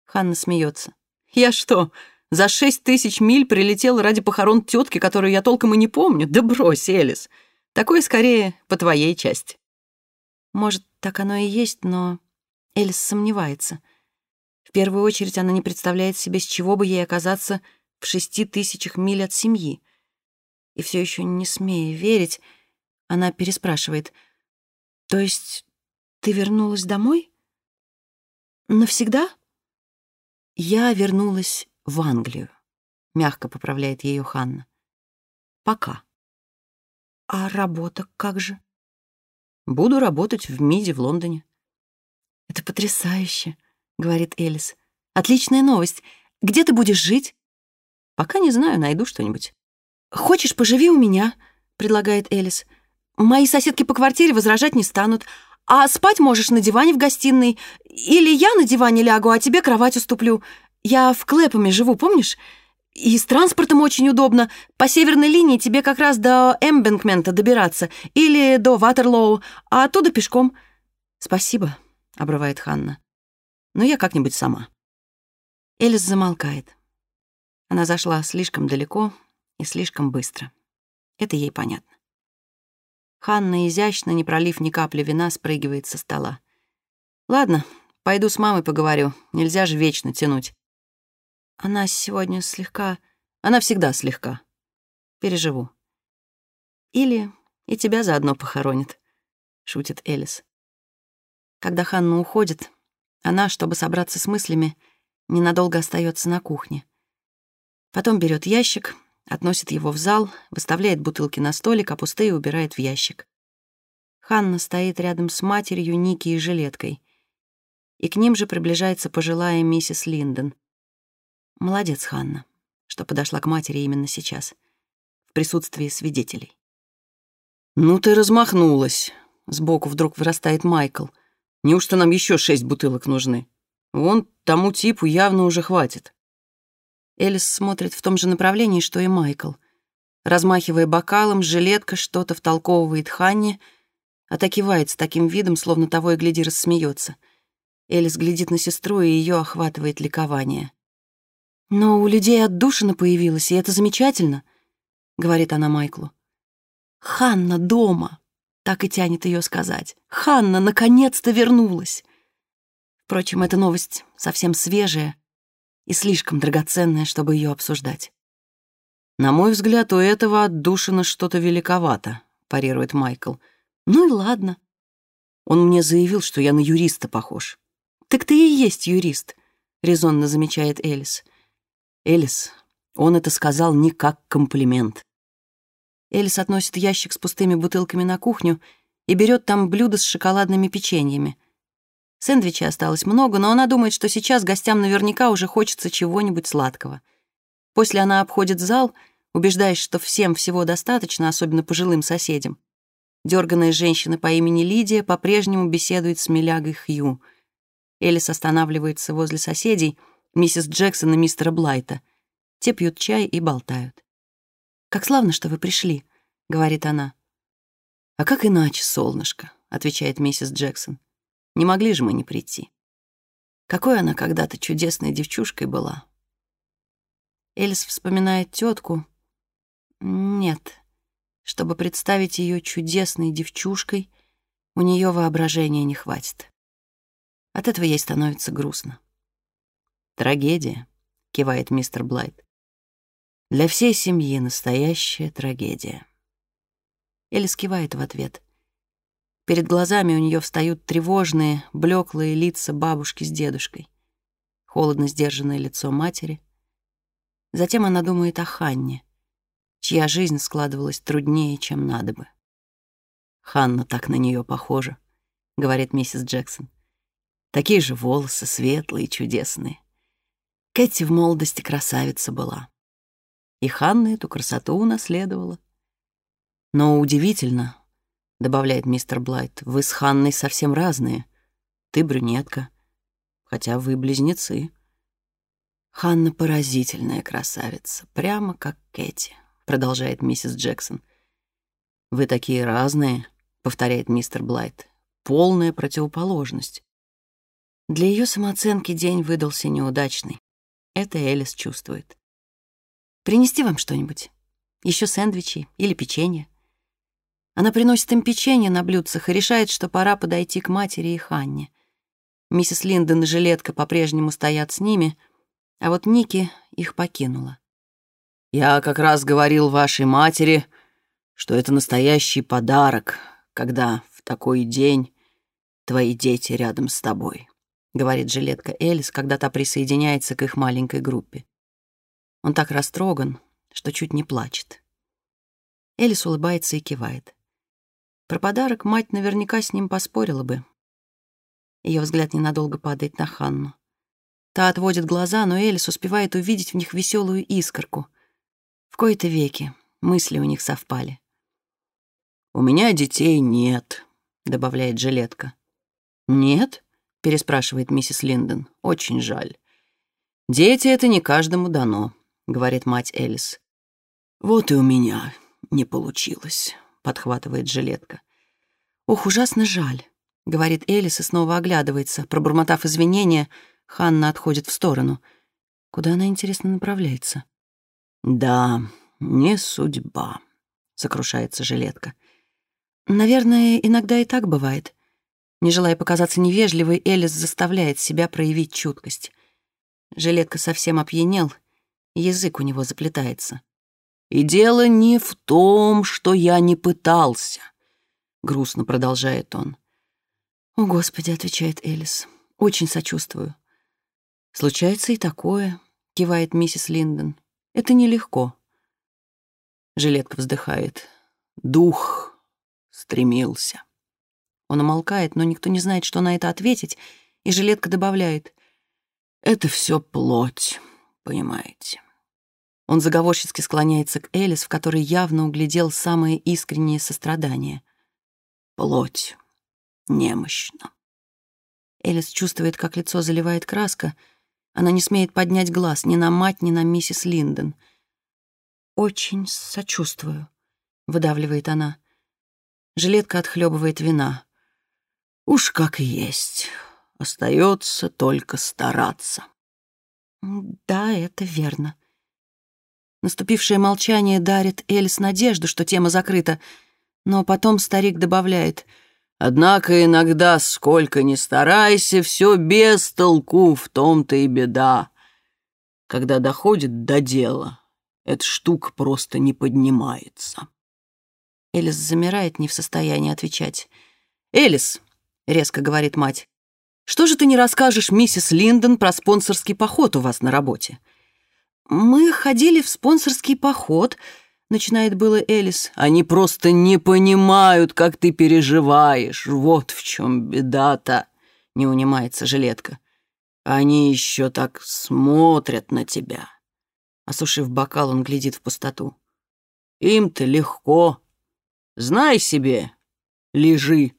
S2: Ханна смеется. «Я что, за шесть тысяч миль прилетела ради похорон тетки, которую я толком и не помню? Да брось, Элис. Такое скорее по твоей части». Может, так оно и есть, но Элис сомневается. В первую очередь она не представляет себе, с чего бы ей оказаться в шести тысячах миль от семьи. И все еще не смея верить, она переспрашивает. «То есть ты вернулась домой? Навсегда?» «Я вернулась в Англию», — мягко поправляет ее Ханна. «Пока». «А работа как же?» «Буду работать в МИДе в Лондоне». «Это потрясающе», — говорит Элис. «Отличная новость. Где ты будешь жить?» «Пока не знаю, найду что-нибудь». «Хочешь, поживи у меня», — предлагает Элис. «Мои соседки по квартире возражать не станут. А спать можешь на диване в гостиной. Или я на диване лягу, а тебе кровать уступлю. Я в Клэпами живу, помнишь? И с транспортом очень удобно. По северной линии тебе как раз до Эмбенкмента добираться. Или до Ватерлоу, а оттуда пешком». «Спасибо», — обрывает Ханна но я как-нибудь сама». Элис замолкает. Она зашла слишком далеко и слишком быстро. Это ей понятно. Ханна изящно, не пролив ни капли вина, спрыгивает со стола. «Ладно, пойду с мамой поговорю. Нельзя же вечно тянуть». Она сегодня слегка... Она всегда слегка. Переживу. Или и тебя заодно похоронит, — шутит Элис. Когда Ханна уходит, она, чтобы собраться с мыслями, ненадолго остается на кухне. Потом берет ящик, относит его в зал, выставляет бутылки на столик, а пустые убирает в ящик. Ханна стоит рядом с матерью, Ники и жилеткой. И к ним же приближается пожилая миссис Линдон. Молодец, Ханна, что подошла к матери именно сейчас, в присутствии свидетелей.
S3: «Ну ты размахнулась!» Сбоку вдруг вырастает Майкл — Неужто нам еще шесть бутылок нужны? Вон тому типу явно уже хватит.
S2: Элис смотрит в том же направлении, что и Майкл. Размахивая бокалом, жилетка что-то втолковывает Ханне, а та с таким видом, словно того и гляди рассмеется. Элис глядит на сестру, и ее охватывает ликование. «Но у людей отдушина появилась, и это замечательно», — говорит она Майклу. «Ханна дома!» Так и тянет ее сказать. Ханна наконец-то вернулась. Впрочем, эта новость совсем свежая и слишком драгоценная, чтобы ее обсуждать.
S3: «На мой взгляд, у этого отдушина что-то великовато», — парирует Майкл.
S2: «Ну и ладно».
S3: Он мне заявил, что я на юриста похож.
S2: «Так ты и есть юрист», — резонно замечает Элис.
S3: «Элис, он это сказал не как комплимент.
S2: Элис относит ящик с пустыми бутылками на кухню и берет там блюдо с шоколадными печеньями. Сэндвичей осталось много, но она думает, что сейчас гостям наверняка уже хочется чего-нибудь сладкого. После она обходит зал, убеждаясь, что всем всего достаточно, особенно пожилым соседям. Дёрганная женщина по имени Лидия по-прежнему беседует с Милягой Хью. Элис останавливается возле соседей, миссис Джексон и мистера Блайта. Те пьют чай и болтают. «Как славно, что вы пришли», — говорит она.
S3: «А как иначе, солнышко?» — отвечает миссис Джексон. «Не могли же мы не прийти. Какой она когда-то чудесной девчушкой была».
S2: Элис вспоминает тетку. Нет, чтобы представить ее чудесной девчушкой, у нее воображения не хватит. От этого ей становится грустно.
S3: «Трагедия», — кивает мистер Блайт. Для всей семьи настоящая трагедия.
S2: Элис кивает в ответ. Перед глазами у нее встают тревожные, блеклые лица бабушки с дедушкой, холодно сдержанное лицо матери. Затем она думает о Ханне, чья жизнь складывалась труднее, чем надо бы.
S3: «Ханна так на нее похожа», — говорит миссис Джексон. «Такие же волосы, светлые, чудесные. Кэти в молодости красавица была. И Ханна эту красоту унаследовала. Но удивительно, — добавляет мистер Блайт, — вы с Ханной совсем разные. Ты брюнетка, хотя вы близнецы. Ханна поразительная красавица, прямо как Кэти, — продолжает миссис Джексон. Вы такие разные, — повторяет мистер Блайт. Полная противоположность. Для ее самооценки день выдался неудачный. Это Элис чувствует.
S2: Принести вам что-нибудь? Еще сэндвичи или печенье?» Она приносит им печенье на блюдцах и решает, что пора подойти к матери и Ханне. Миссис Линдон и Жилетка по-прежнему стоят с ними, а вот Ники их покинула.
S3: «Я как раз говорил вашей матери, что это настоящий подарок, когда в такой день твои дети рядом с тобой», — говорит жилетка Элис, когда та присоединяется к их маленькой группе. Он так растроган, что чуть не плачет. Элис улыбается и кивает. Про подарок мать наверняка с ним поспорила бы. Ее взгляд ненадолго падает на Ханну. Та отводит глаза, но Элис успевает увидеть в них веселую искорку. В кои-то веки мысли у них совпали.
S1: «У меня детей нет», — добавляет жилетка.
S3: «Нет?» — переспрашивает миссис Линдон. «Очень жаль.
S1: Дети — это не каждому дано», — говорит мать Элис.
S3: «Вот и у меня не получилось», — подхватывает жилетка.
S2: «Ох, ужасно жаль», — говорит Элис и снова оглядывается. Пробормотав извинения, Ханна отходит в сторону. Куда она, интересно, направляется?
S3: «Да, не судьба», — сокрушается жилетка.
S2: Наверное, иногда и так бывает. Не желая показаться невежливой, Элис заставляет себя проявить чуткость. Жилетка совсем опьянел, язык у него заплетается.
S3: «И дело не в том, что я не пытался», — грустно продолжает он.
S2: «О, Господи», — отвечает Элис, — «очень сочувствую».
S3: «Случается и такое», — кивает миссис Линдон. «Это нелегко». Жилетка вздыхает. «Дух стремился.
S2: Он умолкает, но никто не знает, что на это ответить, и жилетка добавляет.
S3: «Это все плоть, понимаете».
S2: Он заговорщицки склоняется к Элис, в которой явно углядел самое искреннее сострадание.
S3: «Плоть немощна».
S2: Элис чувствует, как лицо заливает краска. Она не смеет поднять глаз ни на мать, ни на миссис Линдон. «Очень сочувствую», — выдавливает она. Жилетка отхлебывает вина.
S3: Уж как есть. Остается только стараться.
S2: Да, это верно. Наступившее молчание дарит Элис надежду, что тема закрыта, но потом старик добавляет
S3: «Однако иногда, сколько ни старайся, все без толку, в том-то и беда. Когда доходит до дела, эта штука просто не поднимается».
S2: Элис замирает, не в состоянии отвечать. «Элис», — резко говорит мать, «что же ты не расскажешь миссис Линдон про спонсорский поход у вас на работе?» «Мы ходили в спонсорский поход», — начинает было Элис.
S3: «Они просто не понимают, как ты переживаешь. Вот в чем беда-то», — не унимается жилетка. «Они еще так смотрят на тебя». Осушив бокал, он глядит в пустоту. «Им-то легко, Знай себе, лежи.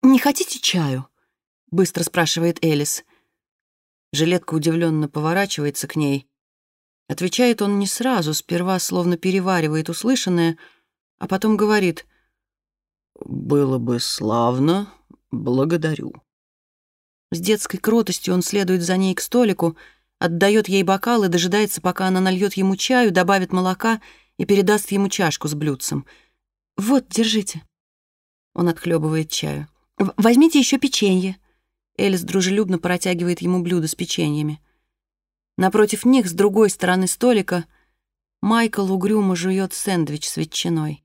S2: «Не хотите чаю?» — быстро спрашивает Элис.
S3: Жилетка удивленно поворачивается к ней. Отвечает он не сразу, сперва словно переваривает услышанное, а потом говорит «Было бы славно, благодарю».
S2: С детской кротостью он следует за ней к столику, отдает ей бокал и дожидается, пока она нальет ему чаю, добавит молока и передаст ему чашку с блюдцем — «Вот, держите». Он отхлебывает чаю. «Возьмите еще печенье». Элис дружелюбно протягивает ему блюдо с печеньями. Напротив них, с другой стороны столика, Майкл угрюмо жует сэндвич с ветчиной.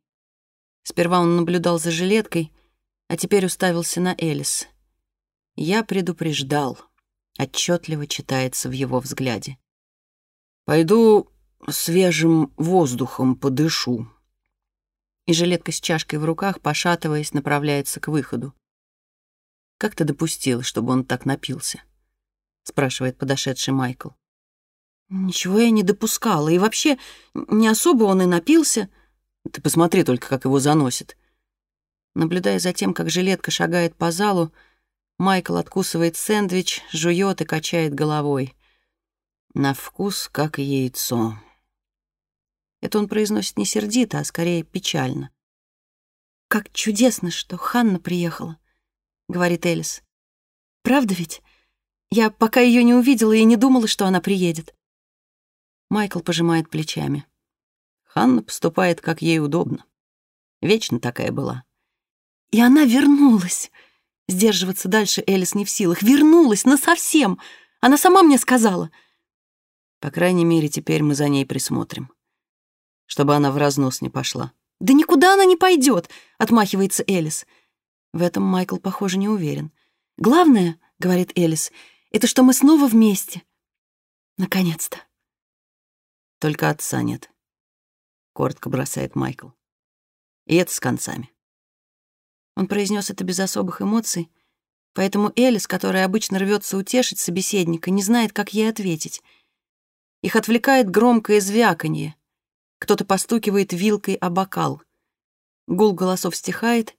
S2: Сперва он наблюдал за жилеткой, а теперь уставился на Элис. «Я предупреждал», — отчетливо читается в его взгляде.
S3: «Пойду свежим воздухом подышу»,
S2: и жилетка с чашкой в руках, пошатываясь, направляется к выходу.
S3: «Как ты допустил, чтобы он так напился?» — спрашивает подошедший Майкл.
S2: «Ничего я не допускала, и вообще не особо он и напился.
S3: Ты посмотри только, как его заносит».
S2: Наблюдая за тем, как жилетка шагает по залу, Майкл откусывает сэндвич, жует и качает головой.
S3: На вкус, как яйцо.
S2: Это он произносит не сердито, а скорее печально. «Как чудесно, что Ханна приехала», — говорит Элис. «Правда ведь? Я пока ее не увидела и не думала, что она приедет».
S3: Майкл пожимает плечами. Ханна поступает, как ей удобно. Вечно такая была.
S2: «И она вернулась», — Сдерживаться дальше Элис не в силах. Вернулась насовсем. Она сама мне сказала.
S3: По крайней мере, теперь мы за ней присмотрим. Чтобы она в разнос не пошла.
S2: «Да никуда она не пойдет, отмахивается Элис. В этом Майкл, похоже, не уверен. «Главное, — говорит Элис, — это что мы снова вместе. Наконец-то».
S3: «Только отца нет», — коротко бросает Майкл. «И это с концами».
S2: Он произнес это без особых эмоций, поэтому Элис, которая обычно рвется утешить собеседника, не знает, как ей ответить. Их отвлекает громкое звяканье. Кто-то постукивает вилкой о бокал. Гул голосов стихает,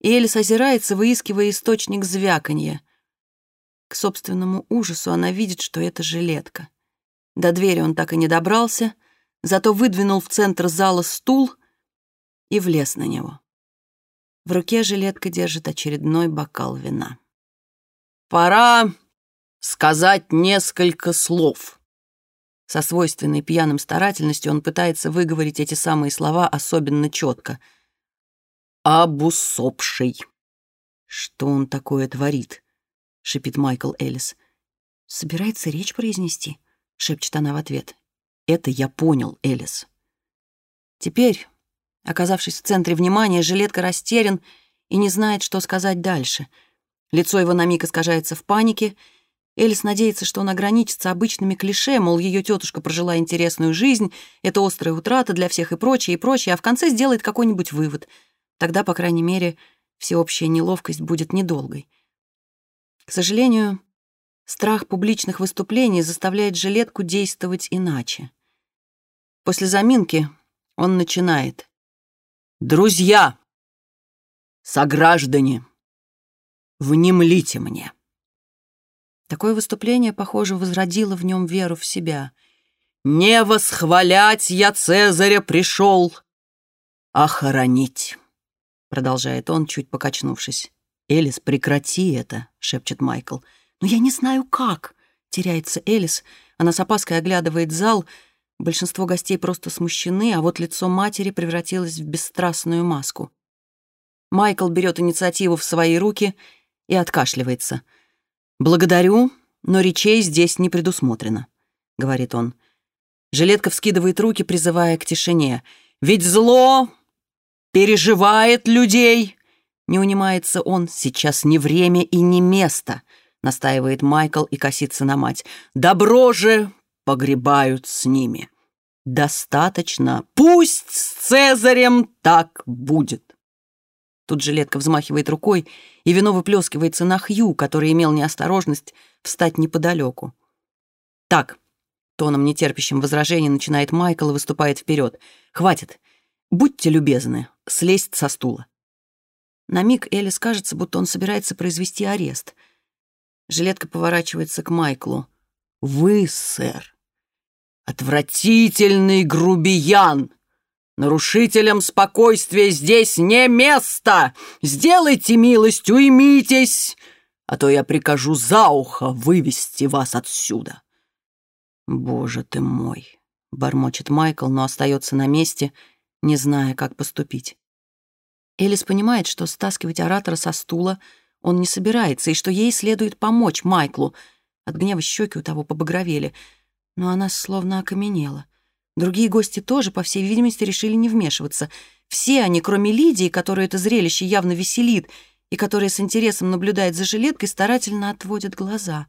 S2: и Элис озирается, выискивая источник звяканья. К собственному ужасу она видит, что это жилетка. До двери он так и не добрался, зато выдвинул в центр зала стул и влез на него. В руке жилетка держит очередной бокал вина.
S3: «Пора сказать несколько слов».
S2: Со свойственной пьяным старательностью он пытается выговорить эти самые слова особенно четко —
S3: об усопшей.
S2: «Что он такое творит?» — шипит Майкл Эллис. «Собирается речь произнести?» — шепчет она в ответ.
S3: «Это я понял, Элис».
S2: Теперь, оказавшись в центре внимания, жилетка растерян и не знает, что сказать дальше. Лицо его на миг искажается в панике. Элис надеется, что он ограничится обычными клише, мол, ее тетушка прожила интересную жизнь, это острая утрата для всех и прочее, и прочее, а в конце сделает какой-нибудь вывод — Тогда, по крайней мере, всеобщая неловкость будет недолгой. К сожалению, страх публичных выступлений заставляет жилетку действовать иначе. После заминки он начинает.
S3: «Друзья! Сограждане! Внемлите мне!»
S2: Такое выступление, похоже, возродило в нем веру в себя.
S3: «Не восхвалять я Цезаря пришел, а хоронить!» продолжает он, чуть покачнувшись. «Элис, прекрати это», — шепчет Майкл.
S2: «Но я не знаю, как», — теряется Элис. Она с опаской оглядывает зал. Большинство гостей просто смущены, а вот лицо матери превратилось в бесстрастную маску. Майкл берет инициативу в свои руки и откашливается.
S3: «Благодарю, но речей здесь не предусмотрено», — говорит он. Жилетка вскидывает руки, призывая к тишине. «Ведь зло переживает людей. Не унимается он, сейчас не время и не место, настаивает Майкл и косится на мать. Добро же погребают с ними. Достаточно. Пусть с Цезарем так будет.
S2: Тут жилетка взмахивает рукой, и вино выплескивается на Хью, который имел неосторожность встать неподалеку.
S3: «Так», — тоном нетерпящим возражений начинает Майкл и выступает вперед. «Хватит. Будьте любезны, слезть со стула.
S2: На миг Элис кажется, будто он собирается произвести арест. Жилетка поворачивается к Майклу.
S3: «Вы, сэр, отвратительный грубиян! Нарушителям спокойствия здесь не место! Сделайте милость, уймитесь, а то я прикажу за ухо вывести вас отсюда!»
S2: «Боже ты мой!» — бормочет Майкл, но остается на месте, не зная, как поступить. Элис понимает, что стаскивать оратора со стула он не собирается, и что ей следует помочь Майклу. От гнева щеки у того побагровели, но она словно окаменела. Другие гости тоже, по всей видимости, решили не вмешиваться. Все они, кроме Лидии, которую это зрелище явно веселит, и которая с интересом наблюдает за жилеткой, старательно отводят глаза.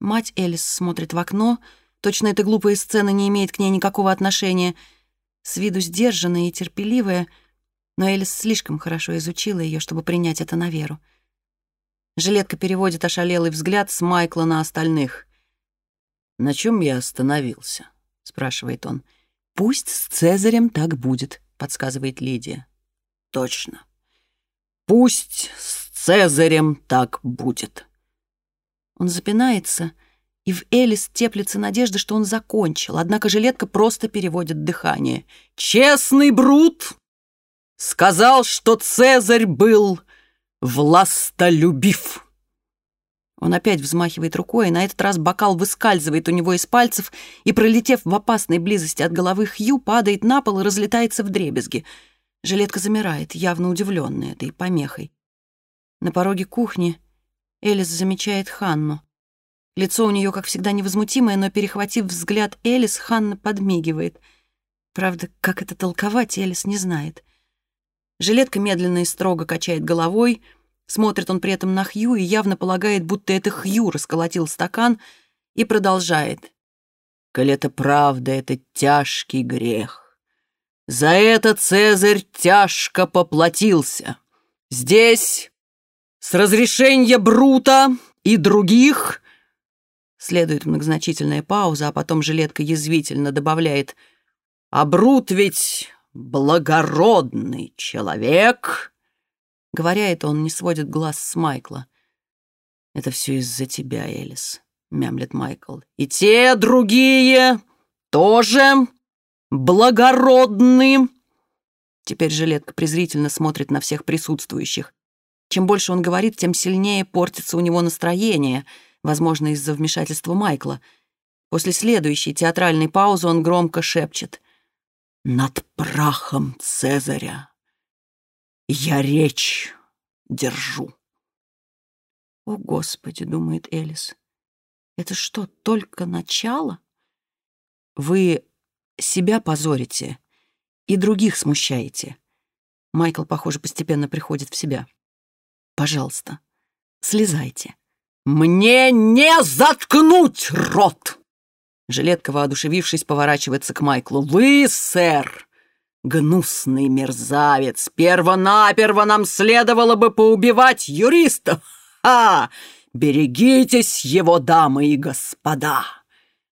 S2: Мать Элис смотрит в окно. Точно эта глупая сцена не имеет к ней никакого отношения. С виду сдержанная и терпеливая — но Элис слишком хорошо изучила ее, чтобы принять это на веру. Жилетка переводит ошалелый взгляд с Майкла на остальных.
S3: «На чем я остановился?» — спрашивает он.
S2: «Пусть с Цезарем так будет», — подсказывает Лидия.
S3: «Точно. Пусть с Цезарем так будет».
S2: Он запинается, и в Элис теплится надежда, что он закончил, однако жилетка просто переводит дыхание.
S3: «Честный Брут сказал, что Цезарь был властолюбив.
S2: Он опять взмахивает рукой, и на этот раз бокал выскальзывает у него из пальцев и, пролетев в опасной близости от головы Хью, падает на пол и разлетается в дребезги. Жилетка замирает, явно удивленная этой помехой.
S4: На пороге кухни Элис замечает Ханну. Лицо у нее, как всегда, невозмутимое, но, перехватив взгляд Элис, Ханна подмигивает. Правда, как это толковать, Элис не знает. Жилетка медленно и строго качает головой, смотрит он при этом на Хью и явно полагает, будто это Хью расколотил стакан, и продолжает.
S2: «Коль это правда, это тяжкий грех. За это Цезарь тяжко поплатился. Здесь, с разрешения Брута и других,
S4: Следует многозначительная пауза, а потом жилетка язвительно добавляет
S2: «А Брут ведь благородный человек!»
S4: Говоря это, он не сводит глаз с Майкла.
S2: «Это все из-за тебя, Элис», — мямлет Майкл. «И те другие тоже благородны!»
S4: Теперь жилетка презрительно смотрит на всех присутствующих. Чем больше он говорит, тем сильнее портится у него настроение — возможно, из-за вмешательства Майкла. После следующей театральной паузы он громко шепчет. «Над прахом Цезаря я речь держу». «О, Господи!» — думает Элис. «Это что, только начало?» «Вы себя позорите и других смущаете». Майкл, похоже, постепенно приходит в себя. «Пожалуйста, слезайте».
S2: «Мне не заткнуть рот!»
S4: Жилетка, воодушевившись, поворачивается к Майклу.
S2: «Вы, сэр, гнусный мерзавец! Первонаперво нам следовало бы поубивать юристов! Ха! Берегитесь его, дамы и господа!»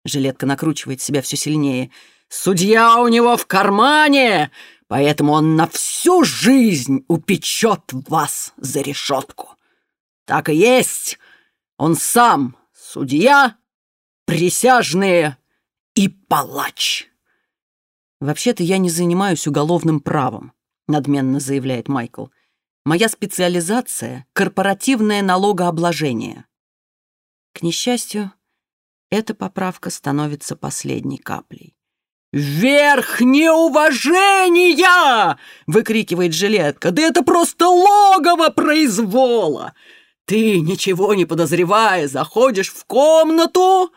S4: Жилетка накручивает себя все сильнее.
S2: «Судья у него в кармане, поэтому он на всю жизнь упечет вас за решетку. Так и есть!» Он сам судья, присяжные и палач.
S4: «Вообще-то я не занимаюсь уголовным правом», — надменно заявляет Майкл. «Моя специализация — корпоративное налогообложение». К несчастью, эта поправка становится последней каплей.
S2: «Верх неуважения!» — выкрикивает жилетка. «Да это просто логово произвола! Ты, ничего не подозревая, заходишь в комнату,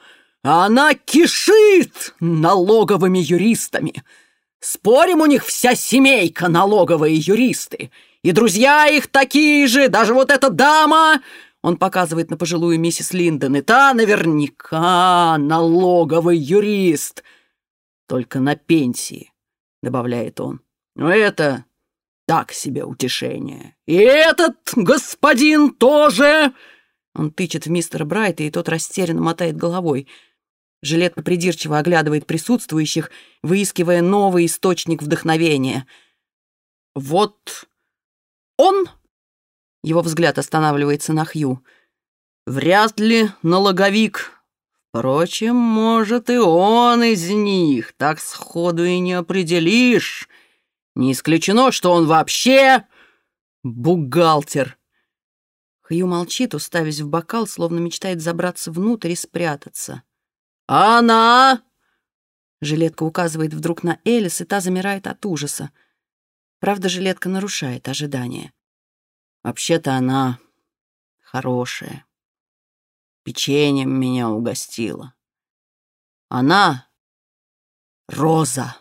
S2: а она кишит налоговыми юристами. Спорим, у них вся семейка налоговые юристы. И друзья их такие же, даже вот эта дама... Он показывает на пожилую миссис Линдон. И та наверняка налоговый юрист. Только на пенсии, добавляет он. Но это так себе утешение. И этот господин тоже...»
S4: Он тычет в мистера Брайта, и тот растерянно мотает головой. Жилетка придирчиво оглядывает присутствующих, выискивая новый источник вдохновения.
S2: «Вот он...»
S4: Его взгляд останавливается на Хью.
S2: «Вряд ли налоговик. Впрочем, может, и он из них. Так сходу и не определишь. Не исключено, что он вообще бухгалтер.
S4: Хью молчит, уставясь в бокал, словно мечтает забраться внутрь и спрятаться.
S2: «Она!»
S4: Жилетка указывает вдруг на Элис, и та замирает от ужаса. Правда, жилетка нарушает ожидания.
S2: «Вообще-то она хорошая. Печеньем меня угостила. Она — Роза»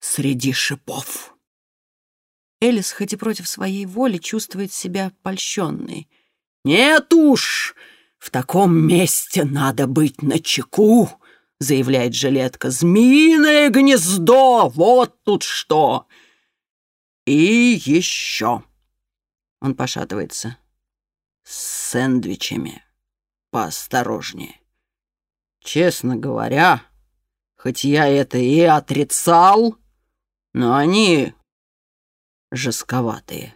S2: среди шипов.
S4: Элис, хоть и против своей воли, чувствует себя польщенной.
S2: «Нет уж, в таком месте надо быть начеку», — заявляет жилетка. «Змеиное гнездо! Вот тут что!» «И еще...» — он пошатывается. «С сэндвичами поосторожнее. Честно говоря, хоть я это и отрицал...» но они жестковатые.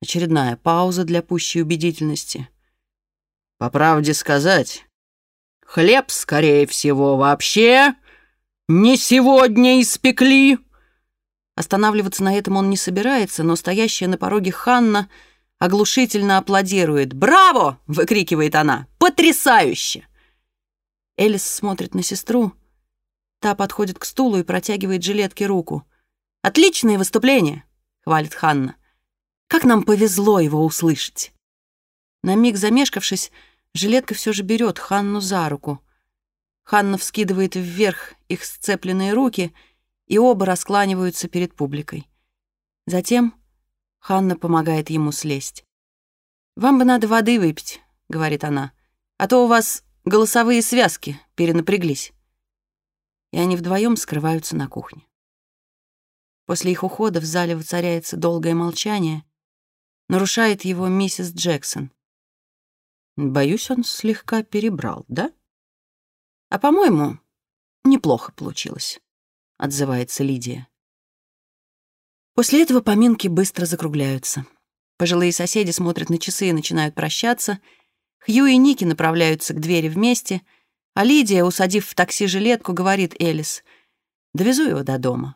S4: Очередная пауза для пущей убедительности.
S2: По правде сказать, хлеб, скорее всего, вообще не сегодня испекли.
S4: Останавливаться на этом он не собирается, но стоящая на пороге Ханна оглушительно аплодирует. «Браво!» — выкрикивает она. «Потрясающе!» Элис смотрит на сестру, Та подходит к стулу и протягивает жилетке руку. «Отличное выступление!» — хвалит Ханна.
S2: Как нам повезло его услышать!» На миг замешкавшись, жилетка все же берет Ханну за руку. Ханна вскидывает вверх их сцепленные руки, и оба раскланиваются перед публикой. Затем Ханна помогает ему слезть. «Вам бы надо воды выпить», — говорит она, «а то у вас голосовые связки перенапряглись». И они вдвоем скрываются на кухне. После их ухода в зале воцаряется долгое молчание, нарушает его миссис Джексон. Боюсь, он слегка перебрал, да? А, по-моему, неплохо получилось, отзывается Лидия. После этого поминки быстро закругляются. Пожилые соседи смотрят на часы и начинают прощаться. Хью и Ники направляются к двери вместе, а Лидия, усадив в такси жилетку, говорит Элис, «Довезу его до дома».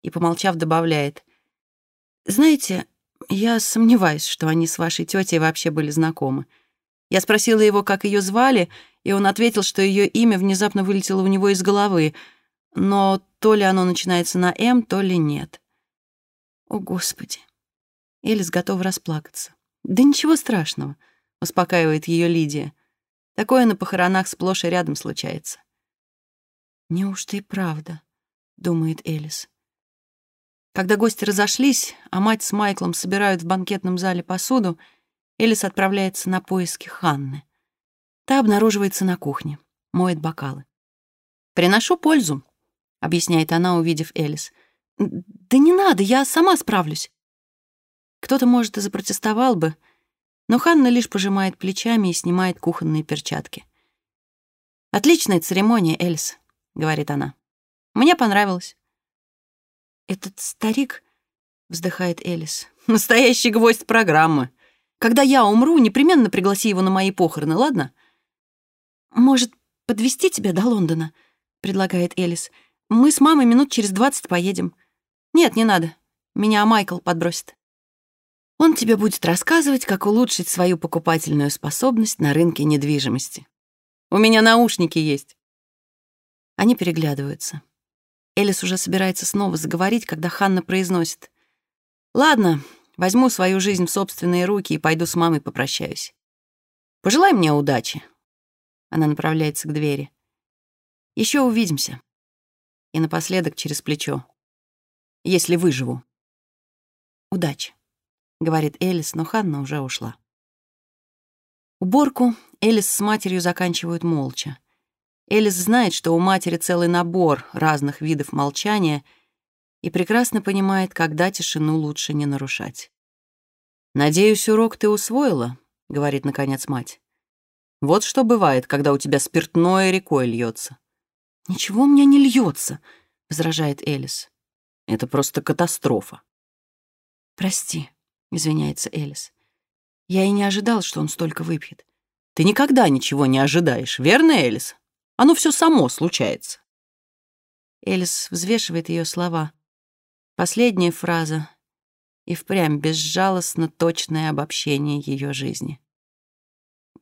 S2: И, помолчав, добавляет, «Знаете, я сомневаюсь, что они с вашей тетей вообще были знакомы. Я спросила его, как ее звали, и он ответил, что ее имя внезапно вылетело у него из головы, но то ли оно начинается на «М», то ли нет. О, Господи. Элис готова расплакаться. Да ничего страшного, успокаивает ее Лидия. Такое на похоронах сплошь и рядом случается. Неужто и правда, думает Элис. Когда гости разошлись, а мать с Майклом собирают в банкетном зале посуду, Элис отправляется на поиски Ханны. Та обнаруживается на кухне, моет бокалы. «Приношу пользу», — объясняет она, увидев Элис. «Да не надо, я сама справлюсь». Кто-то, может, и запротестовал бы, но Ханна лишь пожимает плечами и снимает кухонные перчатки. «Отличная церемония, Элис», — говорит она. «Мне понравилось». «Этот старик», — вздыхает Элис, — «настоящий гвоздь программы», когда я умру, непременно пригласи его на мои похороны, ладно? Может, подвести тебя до Лондона? предлагает Элис. Мы с мамой минут через двадцать поедем. Нет, не надо. Меня Майкл подбросит. Он тебе будет рассказывать, как улучшить свою покупательную способность на рынке недвижимости. У меня наушники есть. Они переглядываются. Элис уже собирается снова заговорить, когда Ханна произносит. «Ладно, Возьму свою жизнь в собственные руки и пойду с мамой попрощаюсь. Пожелай мне удачи. Она направляется к двери. Еще увидимся. И напоследок через плечо. Если выживу. Удачи, говорит Элис, но Ханна уже ушла. Уборку Элис с матерью заканчивают молча. Элис знает, что у матери целый набор разных видов молчания — и прекрасно понимает, когда тишину лучше не нарушать. «Надеюсь, урок ты усвоила», — говорит, наконец, мать. «Вот что бывает, когда у тебя спиртное рекой льется». «Ничего у меня не льется», — возражает Элис. «Это просто катастрофа». «Прости», — извиняется Элис. «Я и не ожидал, что он столько выпьет». «Ты никогда ничего не ожидаешь, верно, Элис? Оно все само случается». Элис взвешивает ее слова. Последняя фраза и впрямь безжалостно точное обобщение ее жизни.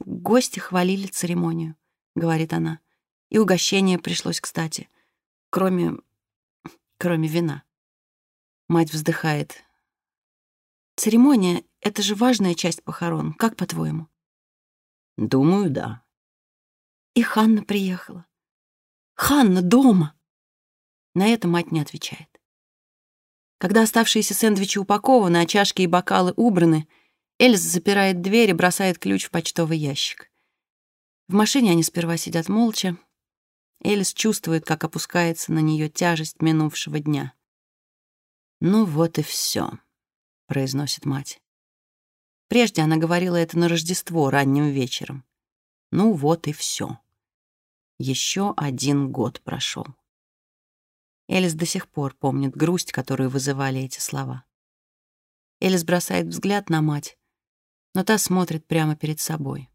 S2: «Гости хвалили церемонию», — говорит она, «и угощение пришлось кстати, кроме... кроме вина». Мать вздыхает. «Церемония — это же важная часть похорон, как по-твоему?» «Думаю, да». И Ханна приехала. «Ханна дома!» На это мать не отвечает. Когда оставшиеся сэндвичи упакованы, а чашки и бокалы убраны, Эльза запирает дверь и бросает ключ в почтовый ящик. В машине они сперва сидят молча. Элис чувствует, как опускается на нее тяжесть минувшего дня. «Ну вот и все, произносит мать. Прежде она говорила это на Рождество ранним вечером. Ну вот и все. Еще один год прошел. Элис до сих пор помнит грусть, которую вызывали эти слова. Элис бросает взгляд на мать, но та смотрит прямо перед собой.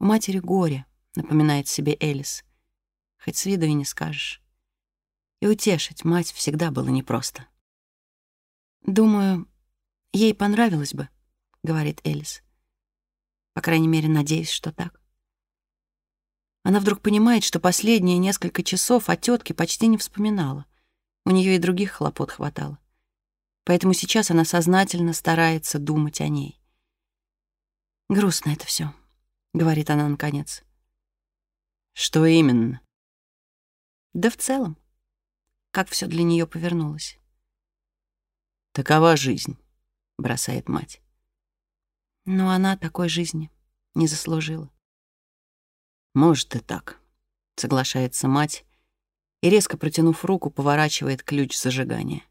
S2: «У матери горе», — напоминает себе Элис, хоть с виду и не скажешь. И утешить мать всегда было непросто. «Думаю, ей понравилось бы», — говорит Элис. «По крайней мере, надеюсь, что так». Она вдруг понимает, что последние несколько часов о тетке почти не вспоминала. У нее и других хлопот хватало. Поэтому сейчас она сознательно старается думать о ней. «Грустно это все, говорит она наконец.
S3: «Что именно?»
S2: «Да в целом, как все для нее повернулось».
S3: «Такова жизнь», — бросает мать.
S2: Но она такой жизни не заслужила.
S3: «Может и так», — соглашается мать и, резко протянув руку, поворачивает ключ зажигания.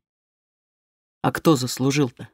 S3: «А кто заслужил-то?»